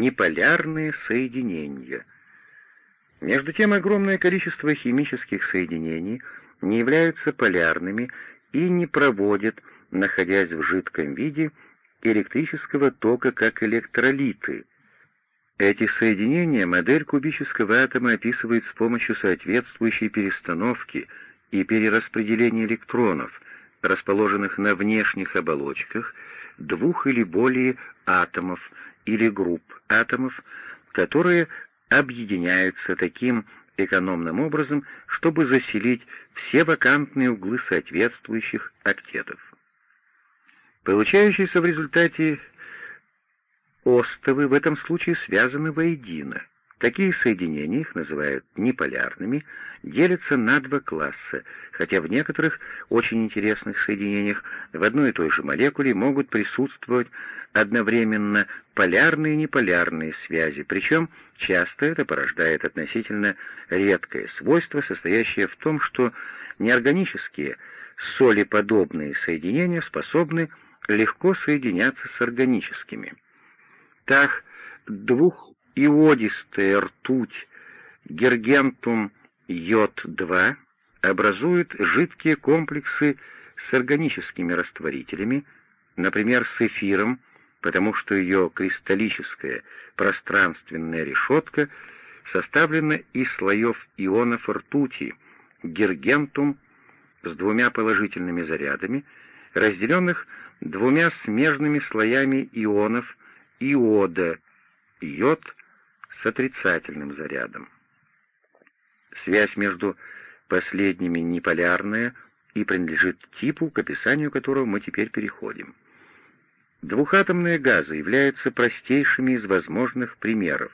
неполярные соединения. Между тем, огромное количество химических соединений не являются полярными и не проводят, находясь в жидком виде, электрического тока как электролиты. Эти соединения модель кубического атома описывает с помощью соответствующей перестановки и перераспределения электронов, расположенных на внешних оболочках двух или более атомов или групп атомов, которые объединяются таким экономным образом, чтобы заселить все вакантные углы соответствующих октетов. Получающиеся в результате остовы в этом случае связаны воедино. Такие соединения, их называют неполярными, делятся на два класса, хотя в некоторых очень интересных соединениях в одной и той же молекуле могут присутствовать одновременно полярные и неполярные связи, причем часто это порождает относительно редкое свойство, состоящее в том, что неорганические солеподобные соединения способны легко соединяться с органическими. Так, двухиодистая ртуть гергентум йод-2 образует жидкие комплексы с органическими растворителями, например, с эфиром, потому что ее кристаллическая пространственная решетка составлена из слоев ионов ртути, гергентум с двумя положительными зарядами, разделенных двумя смежными слоями ионов иода, йод с отрицательным зарядом. Связь между последними неполярная и принадлежит типу, к описанию которого мы теперь переходим. Двухатомные газы являются простейшими из возможных примеров,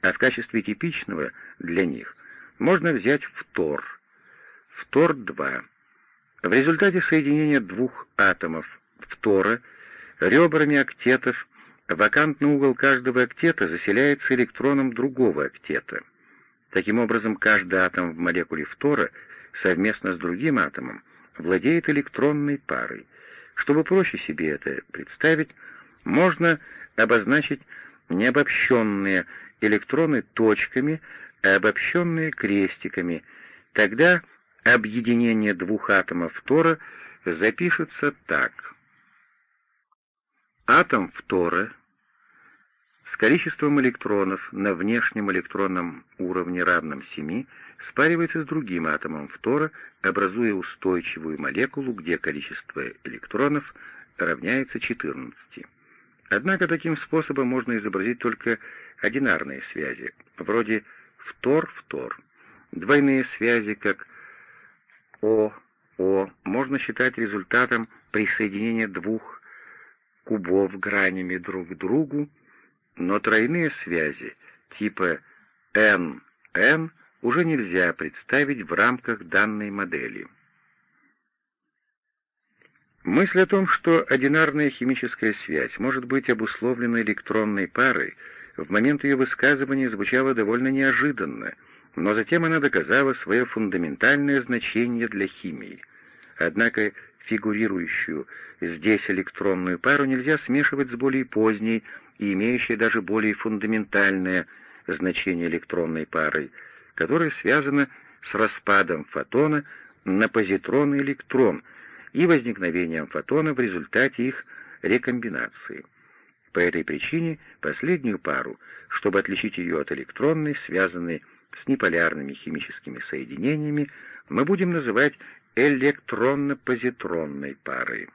а в качестве типичного для них можно взять фтор. Фтор-2. В результате соединения двух атомов фтора ребрами октетов вакантный угол каждого октета заселяется электроном другого октета. Таким образом, каждый атом в молекуле фтора совместно с другим атомом владеет электронной парой. Чтобы проще себе это представить, можно обозначить необобщенные электроны точками, а обобщенные крестиками. Тогда объединение двух атомов фтора запишется так. Атом фтора с количеством электронов на внешнем электронном уровне равном 7 спаривается с другим атомом фтора, образуя устойчивую молекулу, где количество электронов равняется 14. Однако таким способом можно изобразить только одинарные связи, вроде фтор-фтор. Двойные связи, как О-О, можно считать результатом присоединения двух кубов гранями друг к другу, но тройные связи типа N-N уже нельзя представить в рамках данной модели. Мысль о том, что одинарная химическая связь может быть обусловлена электронной парой, в момент ее высказывания звучала довольно неожиданно, но затем она доказала свое фундаментальное значение для химии. Однако фигурирующую здесь электронную пару нельзя смешивать с более поздней и имеющей даже более фундаментальное значение электронной парой, которая связана с распадом фотона на позитрон и электрон и возникновением фотона в результате их рекомбинации. По этой причине последнюю пару, чтобы отличить ее от электронной, связанной с неполярными химическими соединениями, мы будем называть электронно-позитронной парой.